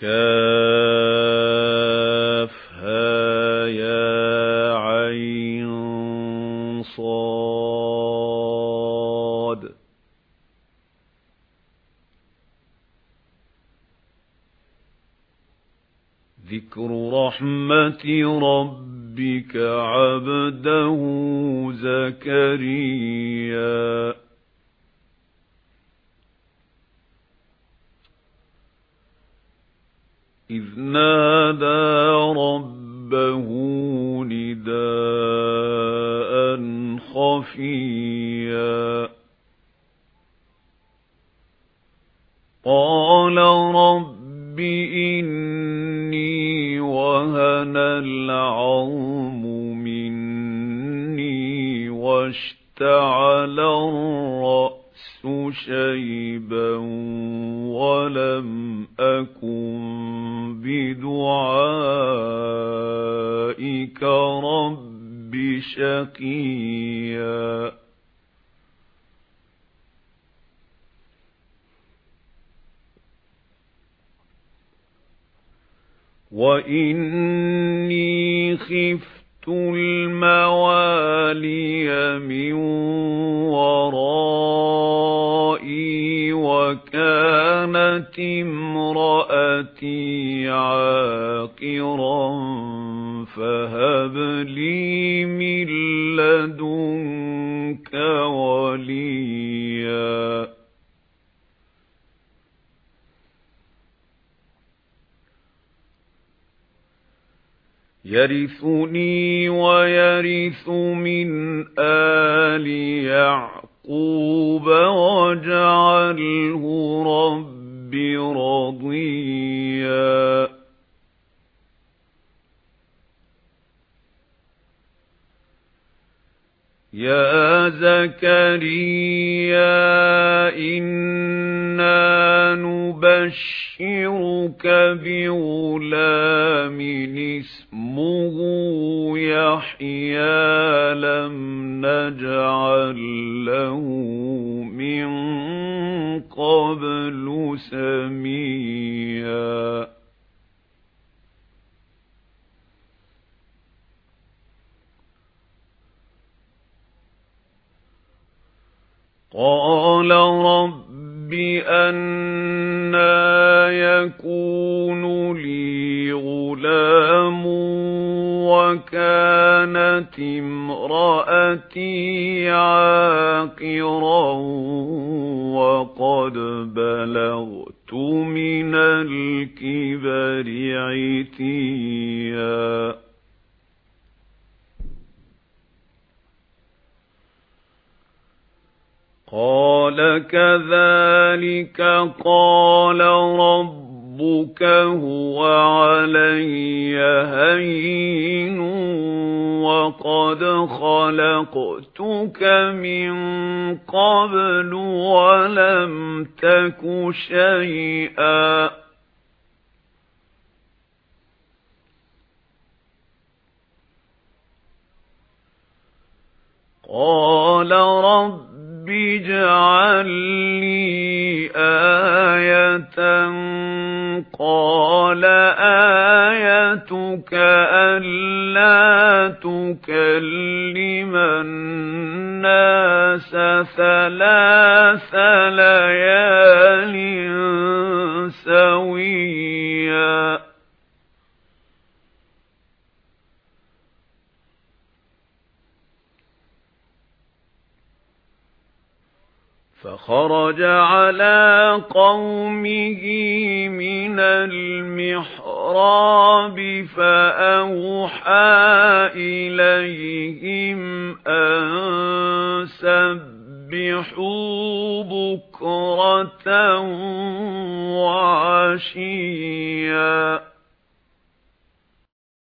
كافها يا عين صاد. ذكر رحمة ربك عبده زكريا. ربه نداء خفيا قال رب إني وهن العظم مني واشتعل الرأس شيبا ولم أكن بدعائك رب شقيا وإني خفت الموالي من ورائي وكانت فهب لي من لدنك وليا. يرثني ويرث من آل يعقوب واجعله رب رضيا. يا زكريا إنا نبشرك بغلام اسمه يحيى لم نجعل له قال رب أنا يكون لي غلام وكانت امرأتي عاقرا وقد بلغت من الكبر عتيا قال كذلك قال ربك هو علي هين وقد خلقتك من قبل ولم تك شيئا قال رب اجعل لي آية قال آيتك ألا تكلم الناس ثلاث ليال فخرج على قومه من المحراب فأوحى إليهم أن سبحوا بكرة وعشيا.